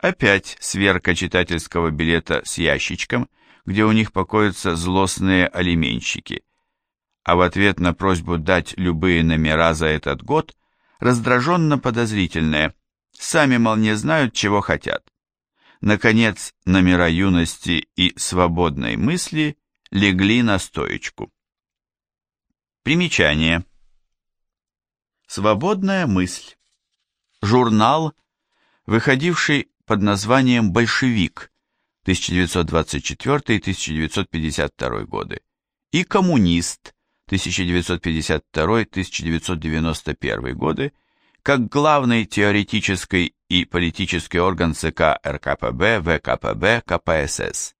Опять сверка читательского билета с ящичком, где у них покоятся злостные алименщики. А в ответ на просьбу дать любые номера за этот год, раздраженно подозрительное, сами, мол, не знают, чего хотят. Наконец, номера юности и свободной мысли легли на стоечку. Примечание. Свободная мысль. Журнал, выходивший под названием «Большевик» 1924-1952 годы и «Коммунист» 1952-1991 годы, как главный теоретический и политический орган ЦК РКПБ, ВКПБ, КПСС.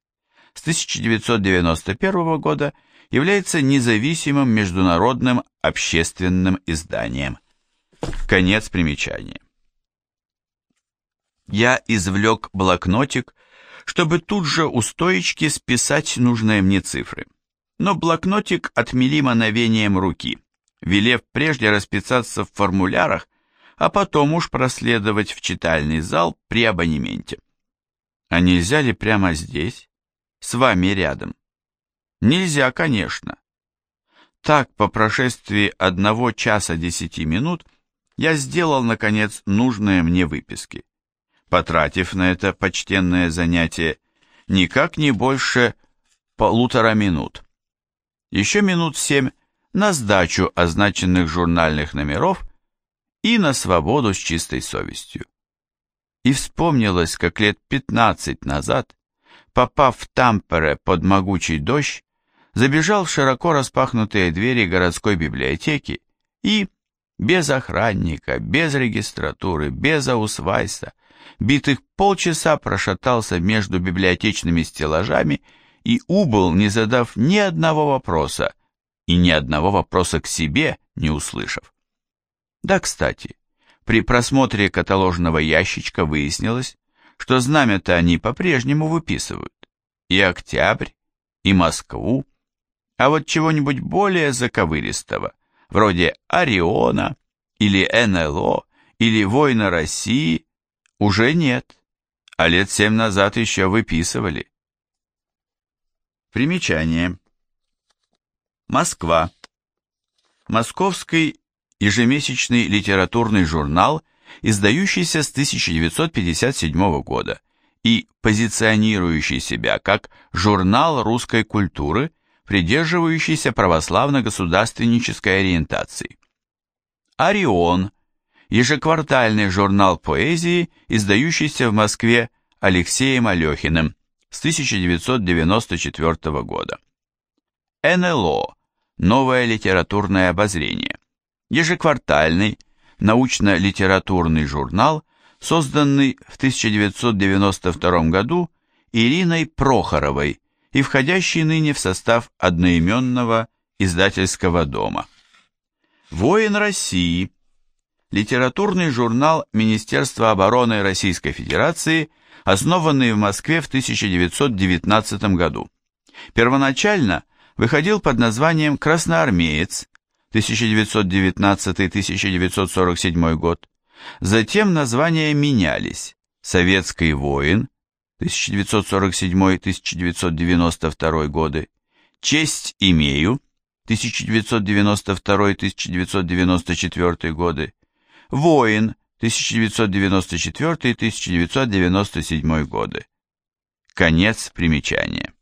С 1991 года является независимым международным общественным изданием. Конец примечания. Я извлек блокнотик, чтобы тут же у стоечки списать нужные мне цифры. Но блокнотик отмели мановением руки, велев прежде расписаться в формулярах, а потом уж проследовать в читальный зал при абонементе. А нельзя ли прямо здесь, с вами рядом? Нельзя, конечно. Так, по прошествии одного часа десяти минут, я сделал, наконец, нужные мне выписки потратив на это почтенное занятие никак не больше полутора минут. Еще минут семь на сдачу означенных журнальных номеров и на свободу с чистой совестью. И вспомнилось, как лет пятнадцать назад, попав в Тампере под могучий дождь, забежал в широко распахнутые двери городской библиотеки и, без охранника, без регистратуры, без аусвайса, битых полчаса прошатался между библиотечными стеллажами и убыл, не задав ни одного вопроса и ни одного вопроса к себе не услышав. Да, кстати, при просмотре каталожного ящичка выяснилось, что знамя-то они по-прежнему выписывают. И Октябрь, и Москву, а вот чего-нибудь более заковыристого, вроде Ориона или НЛО или Война России, уже нет, а лет семь назад еще выписывали. Примечание. Москва. Московский ежемесячный литературный журнал, издающийся с 1957 года и позиционирующий себя как журнал русской культуры, придерживающийся православно-государственнической ориентации. Орион – ежеквартальный журнал поэзии, издающийся в Москве Алексеем Алехиным с 1994 года. НЛО – новое литературное обозрение. Ежеквартальный научно-литературный журнал, созданный в 1992 году Ириной Прохоровой и входящий ныне в состав одноименного издательского дома. «Воин России» литературный журнал Министерства обороны Российской Федерации, основанный в Москве в 1919 году. Первоначально выходил под названием «Красноармеец» 1919-1947 год. Затем названия менялись «Советский воин» 1947-1992 годы, «Честь имею» 1992-1994 годы, Воин, 1994-1997 годы. Конец примечания.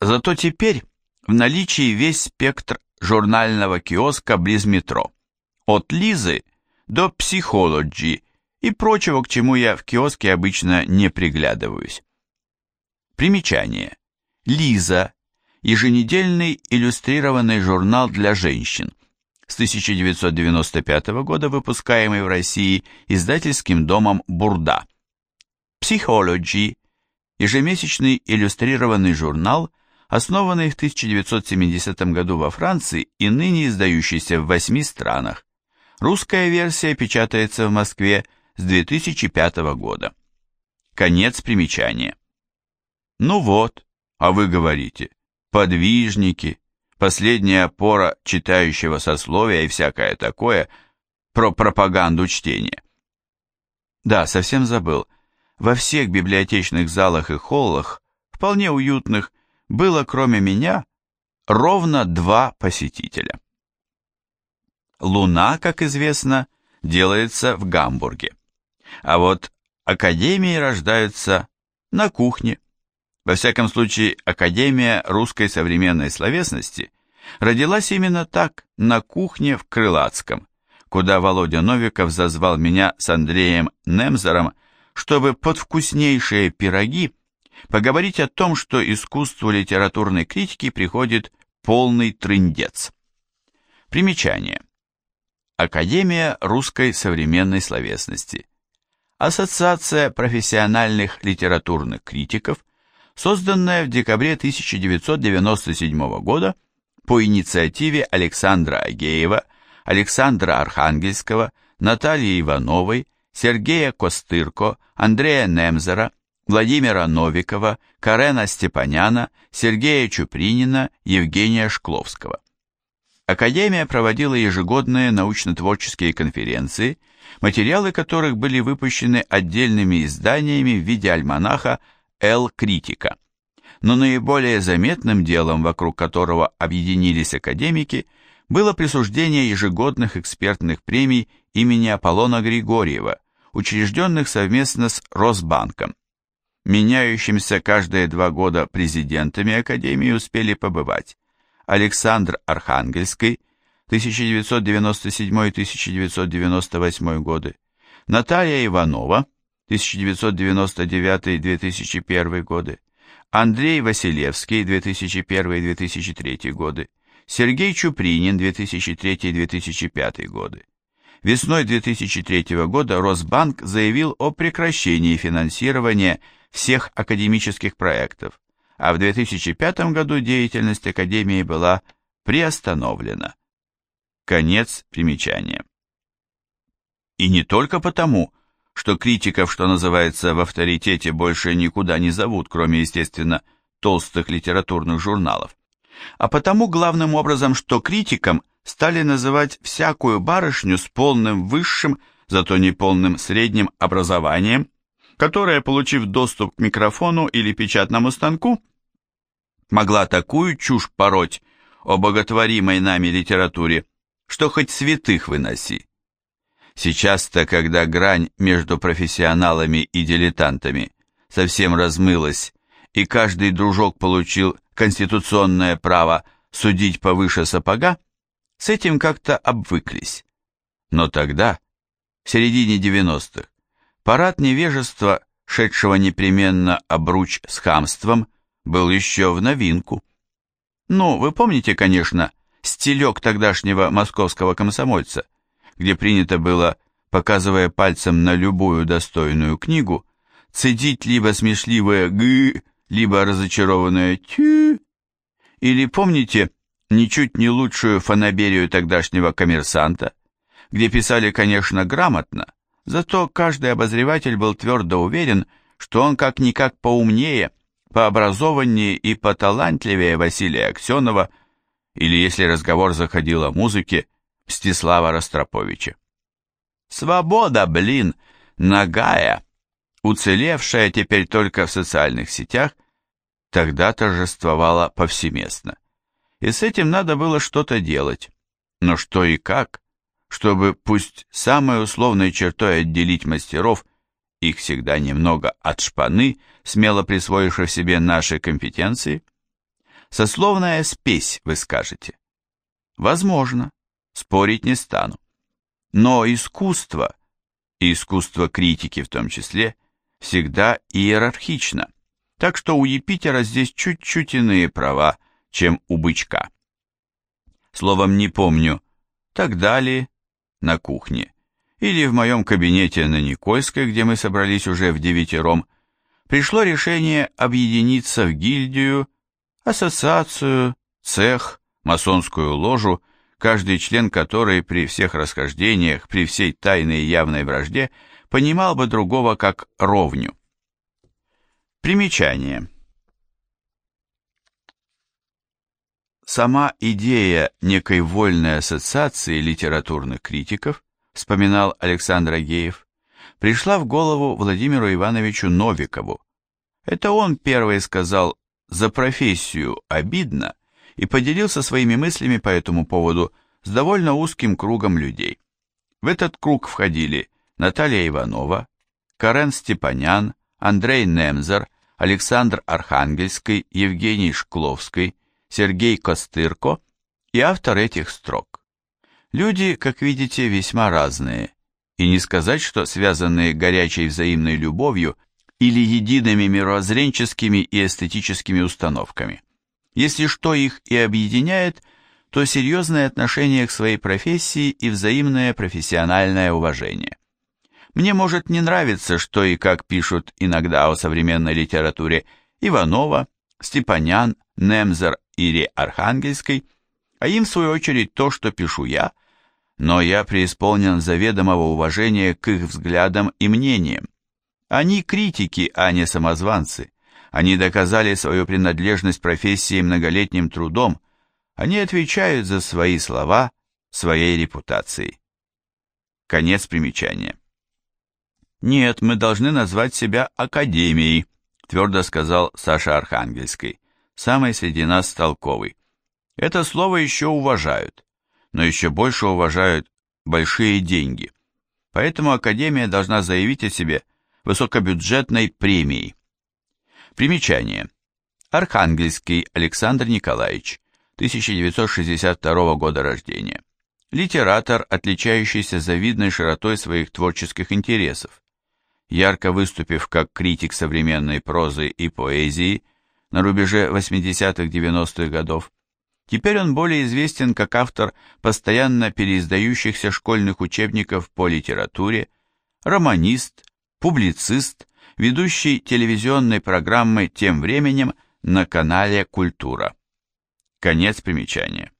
Зато теперь в наличии весь спектр журнального киоска близ метро. От Лизы до Psychology и прочего, к чему я в киоске обычно не приглядываюсь. Примечание. Лиза. Еженедельный иллюстрированный журнал для женщин с 1995 года выпускаемый в России издательским домом «Бурда». Psychology – ежемесячный иллюстрированный журнал, основанный в 1970 году во Франции и ныне издающийся в восьми странах. Русская версия печатается в Москве с 2005 года. Конец примечания. Ну вот, а вы говорите, подвижники, последняя опора читающего сословия и всякое такое про пропаганду чтения. Да, совсем забыл. Во всех библиотечных залах и холлах, вполне уютных, было кроме меня ровно два посетителя. Луна, как известно, делается в Гамбурге. А вот академии рождаются на кухне. Во всяком случае, Академия русской современной словесности родилась именно так, на кухне в Крылатском, куда Володя Новиков зазвал меня с Андреем Немзером, чтобы под вкуснейшие пироги поговорить о том, что искусству литературной критики приходит полный трындец. Примечание. Академия русской современной словесности. Ассоциация профессиональных литературных критиков, созданная в декабре 1997 года по инициативе Александра Агеева, Александра Архангельского, Натальи Ивановой, Сергея Костырко, Андрея Немзера, Владимира Новикова, Карена Степаняна, Сергея Чупринина, Евгения Шкловского. Академия проводила ежегодные научно-творческие конференции, материалы которых были выпущены отдельными изданиями в виде альманаха «Эл Критика». Но наиболее заметным делом, вокруг которого объединились академики, было присуждение ежегодных экспертных премий имени Аполлона Григорьева, учрежденных совместно с Росбанком. Меняющимся каждые два года президентами Академии успели побывать Александр Архангельский, 1997-1998 годы, Наталья Иванова, 1999-2001 годы, Андрей Василевский, 2001-2003 годы, Сергей Чупринин, 2003-2005 годы. Весной 2003 года Росбанк заявил о прекращении финансирования всех академических проектов, а в 2005 году деятельность Академии была приостановлена. Конец примечания. И не только потому, что критиков, что называется, в авторитете больше никуда не зовут, кроме, естественно, толстых литературных журналов, а потому главным образом, что критикам стали называть всякую барышню с полным высшим, зато не полным средним образованием, которая, получив доступ к микрофону или печатному станку, могла такую чушь пороть о боготворимой нами литературе, что хоть святых выноси. Сейчас-то, когда грань между профессионалами и дилетантами совсем размылась, и каждый дружок получил конституционное право судить повыше сапога, с этим как-то обвыклись. Но тогда, в середине 90-х, парад невежества, шедшего непременно обруч с хамством, был еще в новинку. Ну, вы помните, конечно, стилек тогдашнего московского комсомольца, где принято было, показывая пальцем на любую достойную книгу, цедить либо смешливое «г», либо разочарованное «тю». Или помните ничуть не лучшую фанаберию тогдашнего коммерсанта, где писали, конечно, грамотно, зато каждый обозреватель был твердо уверен, что он как-никак поумнее – пообразованнее и поталантливее Василия Аксенова, или, если разговор заходил о музыке, Мстислава Ростроповича. Свобода, блин, нагая, уцелевшая теперь только в социальных сетях, тогда торжествовала повсеместно. И с этим надо было что-то делать. Но что и как, чтобы пусть самой условной чертой отделить мастеров их всегда немного от шпаны, смело присвоивших себе наши компетенции? Сословная спесь, вы скажете. Возможно, спорить не стану. Но искусство, искусство критики в том числе, всегда иерархично, так что у Юпитера здесь чуть-чуть иные права, чем у бычка. Словом, не помню, так далее, на кухне, или в моем кабинете на Никольской, где мы собрались уже в девятером, пришло решение объединиться в гильдию, ассоциацию, цех, масонскую ложу, каждый член которой при всех расхождениях, при всей тайной и явной вражде, понимал бы другого как ровню. Примечание. Сама идея некой вольной ассоциации литературных критиков вспоминал Александр Агеев, пришла в голову Владимиру Ивановичу Новикову. Это он первый сказал «за профессию обидно» и поделился своими мыслями по этому поводу с довольно узким кругом людей. В этот круг входили Наталья Иванова, Карен Степанян, Андрей Немзер, Александр Архангельский, Евгений Шкловский, Сергей Костырко и автор этих строк. Люди, как видите, весьма разные, и не сказать, что связанные горячей взаимной любовью или едиными мировоззренческими и эстетическими установками. Если что их и объединяет, то серьезное отношение к своей профессии и взаимное профессиональное уважение. Мне может не нравиться, что и как пишут иногда о современной литературе Иванова, Степанян, Немзер или Архангельской, а им в свою очередь то, что пишу я, но я преисполнен заведомого уважения к их взглядам и мнениям. Они критики, а не самозванцы. Они доказали свою принадлежность профессии многолетним трудом, они отвечают за свои слова, своей репутацией. Конец примечания. «Нет, мы должны назвать себя академией», твердо сказал Саша Архангельский, самый среди нас толковый. Это слово еще уважают, но еще больше уважают большие деньги. Поэтому Академия должна заявить о себе высокобюджетной премией. Примечание. Архангельский Александр Николаевич, 1962 года рождения. Литератор, отличающийся завидной широтой своих творческих интересов. Ярко выступив как критик современной прозы и поэзии на рубеже 80-х-90-х годов, теперь он более известен как автор постоянно переиздающихся школьных учебников по литературе, романист, публицист, ведущий телевизионной программы «Тем временем» на канале «Культура». Конец примечания.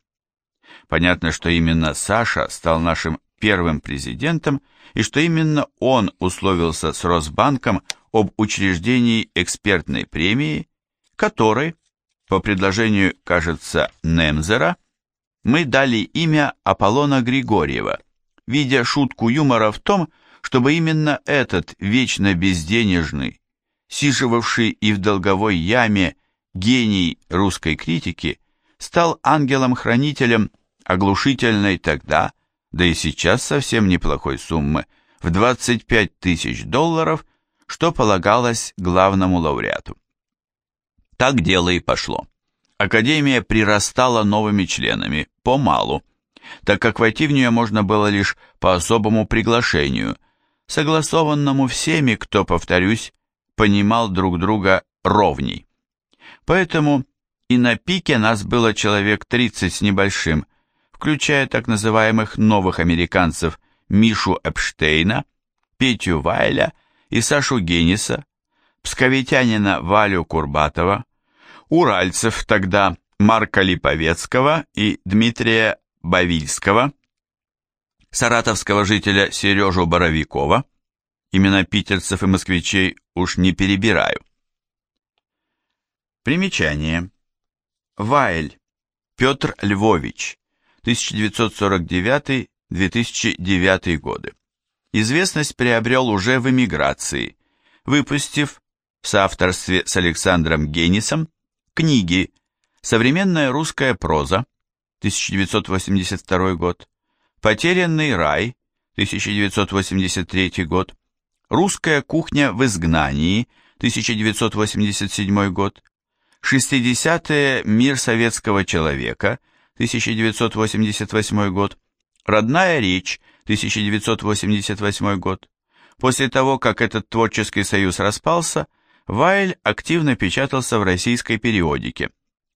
Понятно, что именно Саша стал нашим первым президентом и что именно он условился с Росбанком об учреждении экспертной премии, которой, по предложению, кажется, Немзера, мы дали имя Аполлона Григорьева, видя шутку юмора в том, чтобы именно этот вечно безденежный, сиживавший и в долговой яме гений русской критики стал ангелом-хранителем оглушительной тогда, да и сейчас совсем неплохой суммы, в 25 тысяч долларов, что полагалось главному лауреату. Так дело и пошло. Академия прирастала новыми членами, помалу, так как войти в нее можно было лишь по особому приглашению, согласованному всеми, кто, повторюсь, понимал друг друга ровней. Поэтому и на пике нас было человек 30 с небольшим, включая так называемых новых американцев Мишу Эпштейна, Петю Вайля и Сашу Гениса, псковитянина Валю Курбатова, уральцев тогда Марка Липовецкого и Дмитрия Бавильского, саратовского жителя Сережу Боровикова, имена питерцев и москвичей уж не перебираю. Примечание. Вайль Петр Львович, 1949-2009 годы. Известность приобрел уже в эмиграции, выпустив в соавторстве с Александром Генисом книги «Современная русская проза» 1982 год, «Потерянный рай» 1983 год, «Русская кухня в изгнании» 1987 год, 60-е «Мир советского человека», 1988 год, «Родная речь», 1988 год. После того, как этот творческий союз распался, Вайль активно печатался в российской периодике.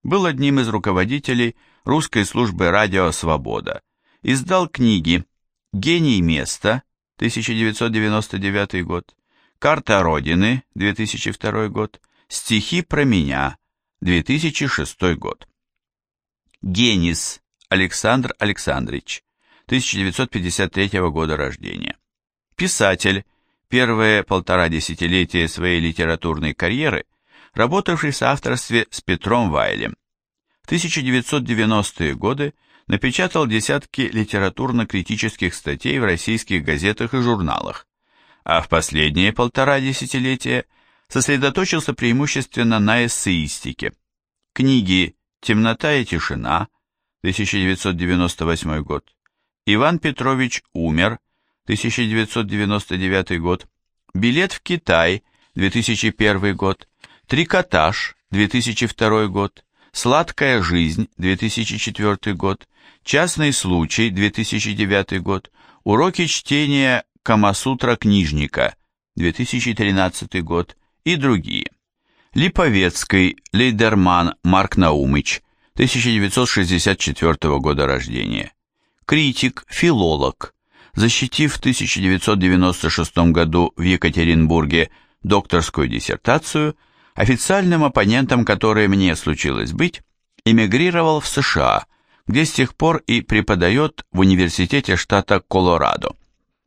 Был одним из руководителей русской службы «Радио Свобода». Издал книги «Гений места» 1999 год, «Карта Родины» 2002 год, «Стихи про меня» 2006 год. Генис Александр Александрович, 1953 года рождения. Писатель, первые полтора десятилетия своей литературной карьеры, работавший в соавторстве с Петром Вайлем. В 1990-е годы напечатал десятки литературно-критических статей в российских газетах и журналах, а в последние полтора десятилетия сосредоточился преимущественно на эссеистике. Книги «Темнота и тишина» 1998 год, «Иван Петрович умер» 1999 год, «Билет в Китай» 2001 год, «Трикотаж» 2002 год, «Сладкая жизнь» 2004 год, «Частный случай» 2009 год, «Уроки чтения Камасутра книжника» 2013 год и другие. Липовецкий, Лейдерман Марк Наумыч, 1964 года рождения. Критик, филолог, защитив в 1996 году в Екатеринбурге докторскую диссертацию, официальным оппонентом которой мне случилось быть, эмигрировал в США, где с тех пор и преподает в университете штата Колорадо,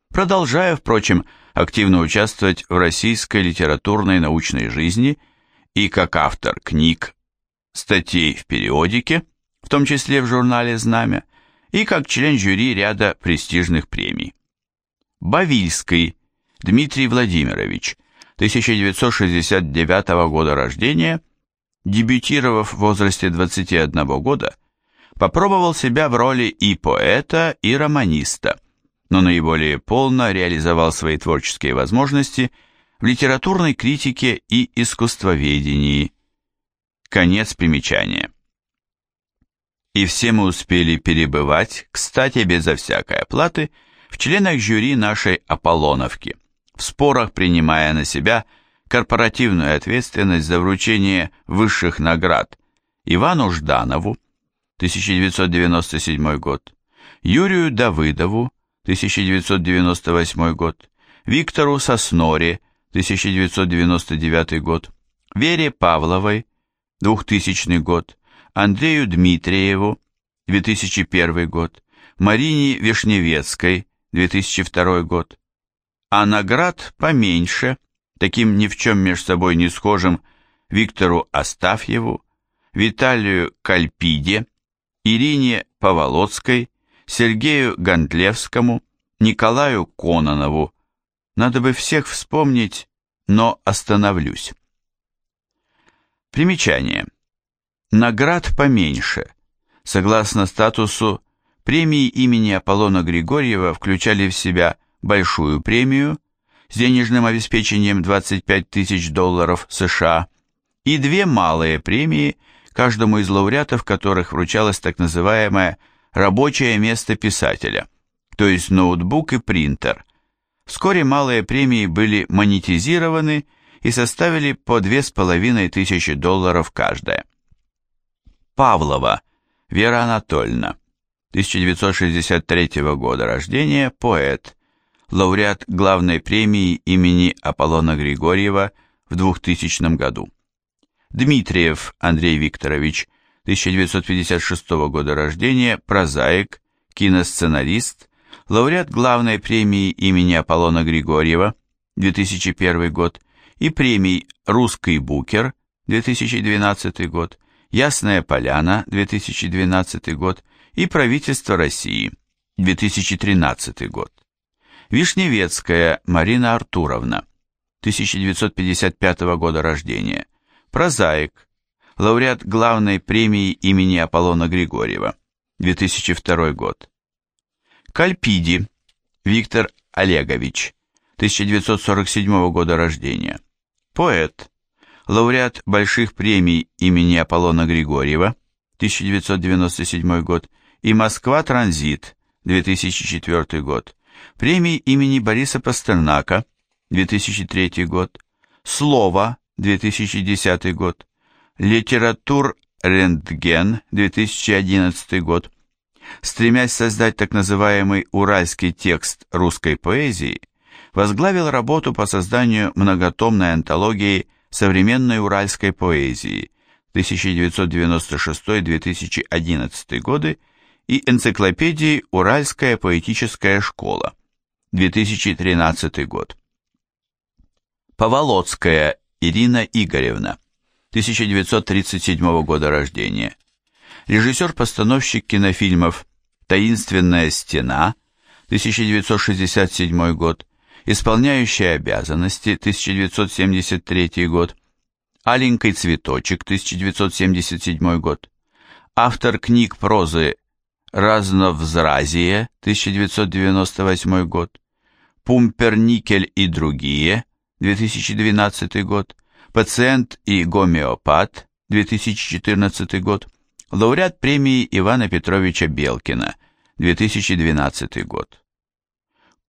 продолжая, впрочем, активно участвовать в российской литературной научной жизни и как автор книг, статей в периодике, в том числе в журнале «Знамя», и как член жюри ряда престижных премий. Бавильский Дмитрий Владимирович, 1969 года рождения, дебютировав в возрасте 21 года, попробовал себя в роли и поэта, и романиста, но наиболее полно реализовал свои творческие возможности в литературной критике и искусствоведении. Конец примечания. И все мы успели перебывать, кстати, безо всякой оплаты, в членах жюри нашей Аполлоновки, в спорах принимая на себя корпоративную ответственность за вручение высших наград Ивану Жданову, 1997 год, Юрию Давыдову, 1998 год, Виктору Сосноре, 1999 год, Вере Павловой, 2000 год, Андрею Дмитриеву, 2001 год, Марине Вишневецкой, 2002 год, а наград поменьше, таким ни в чем между собой не схожим Виктору Астафьеву, Виталию Кальпиде, Ирине Поволоцкой, Сергею Гондлевскому, Николаю Кононову. Надо бы всех вспомнить, но остановлюсь. Примечание. Наград поменьше. Согласно статусу, премии имени Аполлона Григорьева включали в себя большую премию с денежным обеспечением 25 тысяч долларов США и две малые премии, каждому из лауреатов которых вручалось так называемое рабочее место писателя, то есть ноутбук и принтер. Вскоре малые премии были монетизированы и составили по 2500 долларов каждая. Павлова Вера Анатольевна, 1963 года рождения, поэт, лауреат главной премии имени Аполлона Григорьева в 2000 году. Дмитриев Андрей Викторович, 1956 года рождения, прозаик, киносценарист, лауреат главной премии имени Аполлона Григорьева, 2001 год, и премий «Русский букер», 2012 год, «Ясная поляна», 2012 год, и «Правительство России», 2013 год. Вишневецкая Марина Артуровна, 1955 года рождения, прозаик, лауреат главной премии имени Аполлона Григорьева, 2002 год. Кальпиди Виктор Олегович, 1947 года рождения, поэт, лауреат больших премий имени Аполлона Григорьева, 1997 год, и Москва Транзит, 2004 год, премии имени Бориса Пастернака, 2003 год, Слово, 2010 год, Литератур Рентген, 2011 год. Стремясь создать так называемый уральский текст русской поэзии, возглавил работу по созданию многотомной антологии современной уральской поэзии 1996-2011 годы и энциклопедии «Уральская поэтическая школа» 2013 год. Поволоцкая Ирина Игоревна 1937 года рождения. Режиссер-постановщик кинофильмов «Таинственная стена» 1967 год Исполняющая обязанности, 1973 год. Аленький цветочек, 1977 год. Автор книг прозы Разновзразие, 1998 год. Пумперникель и другие, 2012 год. Пациент и гомеопат, 2014 год. Лауреат премии Ивана Петровича Белкина, 2012 год.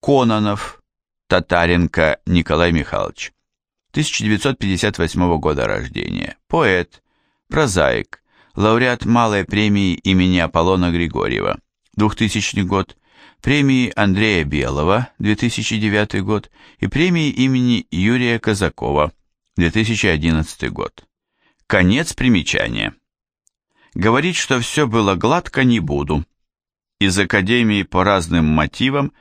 Кононов, Татаренко Николай Михайлович, 1958 года рождения, поэт, прозаик, лауреат малой премии имени Аполлона Григорьева, 2000 год, премии Андрея Белого, 2009 год и премии имени Юрия Казакова, 2011 год. Конец примечания. Говорить, что все было гладко, не буду. Из академии по разным мотивам,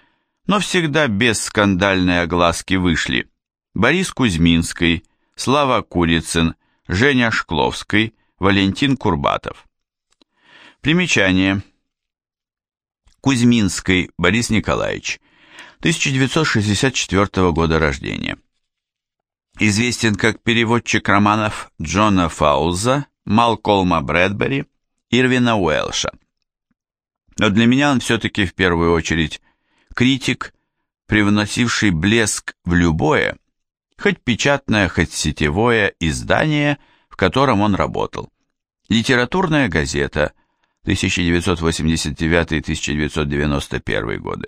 но всегда без скандальной огласки вышли Борис Кузьминский, Слава Курицын, Женя Шкловский, Валентин Курбатов. Примечание. Кузьминский Борис Николаевич, 1964 года рождения. Известен как переводчик романов Джона Фауза Малколма Брэдбери, Ирвина Уэлша. Но для меня он все-таки в первую очередь критик, привносивший блеск в любое, хоть печатное, хоть сетевое издание, в котором он работал. Литературная газета 1989-1991 годы,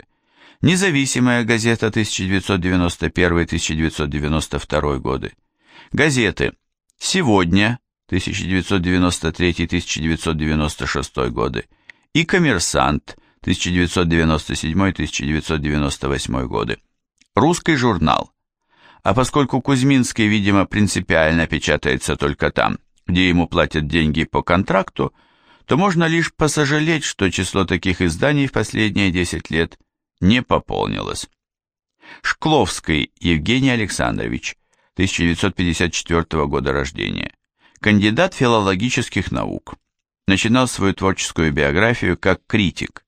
Независимая газета 1991-1992 годы, газеты «Сегодня» 1993-1996 годы. И «Коммерсант» 1997-1998 годы, русский журнал. А поскольку Кузьминский, видимо, принципиально печатается только там, где ему платят деньги по контракту, то можно лишь посожалеть, что число таких изданий в последние 10 лет не пополнилось. Шкловский Евгений Александрович, 1954 года рождения кандидат филологических наук. Начинал свою творческую биографию как критик.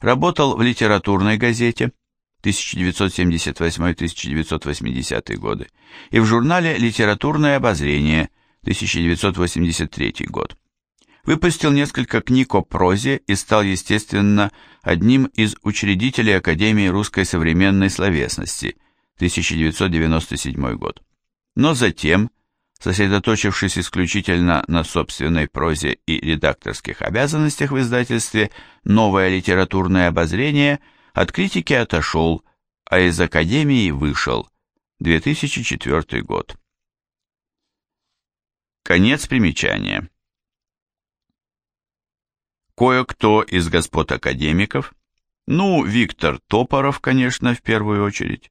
Работал в литературной газете 1978-1980 годы и в журнале «Литературное обозрение» 1983 год. Выпустил несколько книг о прозе и стал, естественно, одним из учредителей Академии русской современной словесности 1997 год. Но затем сосредоточившись исключительно на собственной прозе и редакторских обязанностях в издательстве «Новое литературное обозрение», от критики отошел, а из академии вышел. 2004 год. Конец примечания. Кое-кто из господ академиков, ну, Виктор Топоров, конечно, в первую очередь,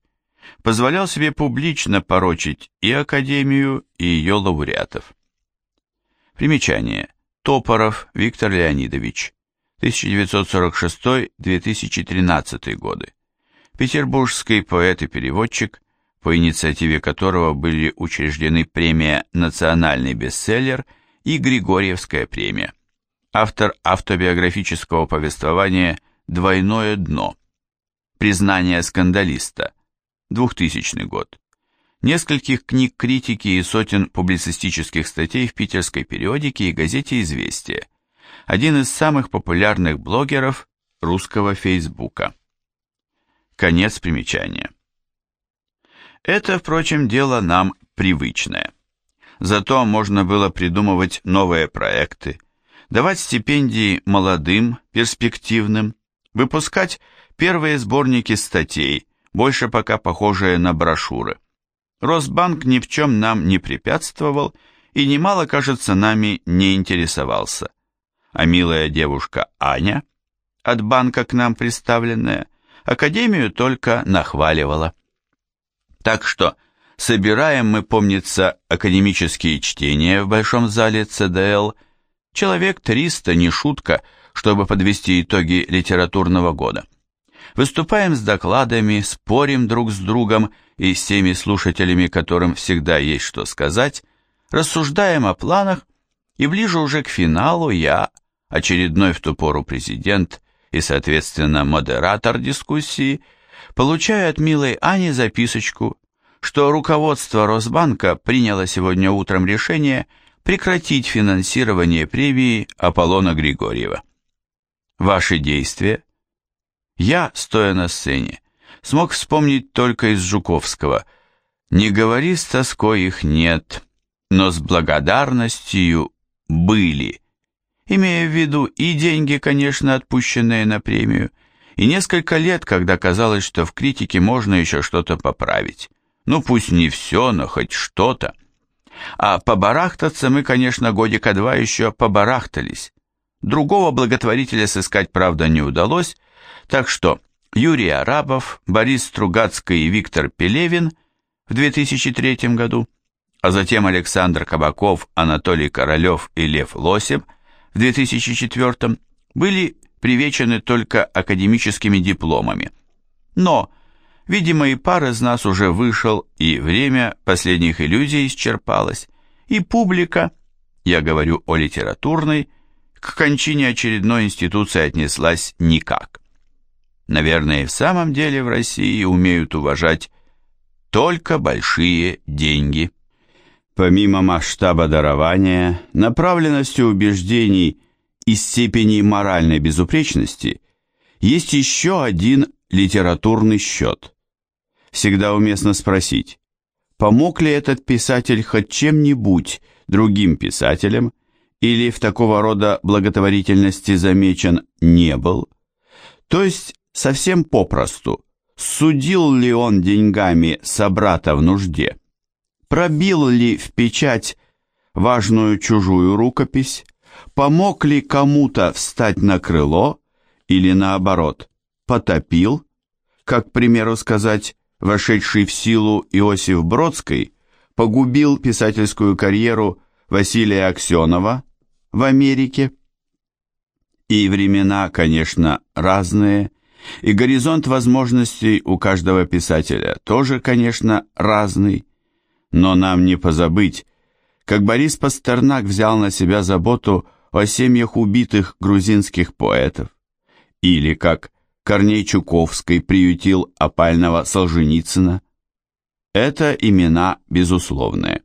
позволял себе публично порочить и Академию, и ее лауреатов. Примечание. Топоров Виктор Леонидович, 1946-2013 годы. Петербургский поэт и переводчик, по инициативе которого были учреждены премия «Национальный бестселлер» и Григорьевская премия. Автор автобиографического повествования «Двойное дно». Признание скандалиста – 2000 год. Нескольких книг критики и сотен публицистических статей в питерской периодике и газете «Известия». Один из самых популярных блогеров русского Фейсбука. Конец примечания. Это, впрочем, дело нам привычное. Зато можно было придумывать новые проекты, давать стипендии молодым, перспективным, выпускать первые сборники статей, больше пока похожие на брошюры. Росбанк ни в чем нам не препятствовал и немало, кажется, нами не интересовался. А милая девушка Аня, от банка к нам представленная, Академию только нахваливала. Так что собираем мы, помнится, академические чтения в Большом зале ЦДЛ, человек 300, не шутка, чтобы подвести итоги литературного года. Выступаем с докладами, спорим друг с другом и с теми слушателями, которым всегда есть что сказать, рассуждаем о планах, и ближе уже к финалу я, очередной в ту пору президент и, соответственно, модератор дискуссии, Получаю от милой Ани записочку, что руководство Росбанка приняло сегодня утром решение прекратить финансирование премии Аполлона Григорьева. Ваши действия? Я, стоя на сцене, смог вспомнить только из Жуковского. Не говори с тоской их нет, но с благодарностью были. Имея в виду и деньги, конечно, отпущенные на премию, и несколько лет, когда казалось, что в критике можно еще что-то поправить. Ну пусть не все, но хоть что-то. А побарахтаться мы, конечно, годика два еще побарахтались. Другого благотворителя сыскать, правда, не удалось, так что Юрий Арабов, Борис Стругацкий и Виктор Пелевин в 2003 году, а затем Александр Кабаков, Анатолий Королев и Лев Лосев в 2004 были привечены только академическими дипломами. Но, видимо, и пар из нас уже вышел, и время последних иллюзий исчерпалось, и публика, я говорю о литературной, к кончине очередной институции отнеслась никак. Наверное, в самом деле в России умеют уважать только большие деньги. Помимо масштаба дарования, направленности убеждений и степени моральной безупречности есть еще один литературный счет. Всегда уместно спросить, помог ли этот писатель хоть чем-нибудь другим писателям или в такого рода благотворительности замечен не был, то есть совсем попросту, судил ли он деньгами собрата в нужде, пробил ли в печать важную чужую рукопись, помог ли кому-то встать на крыло или наоборот, потопил, как, к примеру сказать, вошедший в силу Иосиф Бродский, погубил писательскую карьеру Василия Аксенова в Америке. И времена, конечно, разные, и горизонт возможностей у каждого писателя тоже, конечно, разный, но нам не позабыть, как Борис Пастернак взял на себя заботу о семьях убитых грузинских поэтов, или как Корней Чуковский приютил опального Солженицына. Это имена безусловные.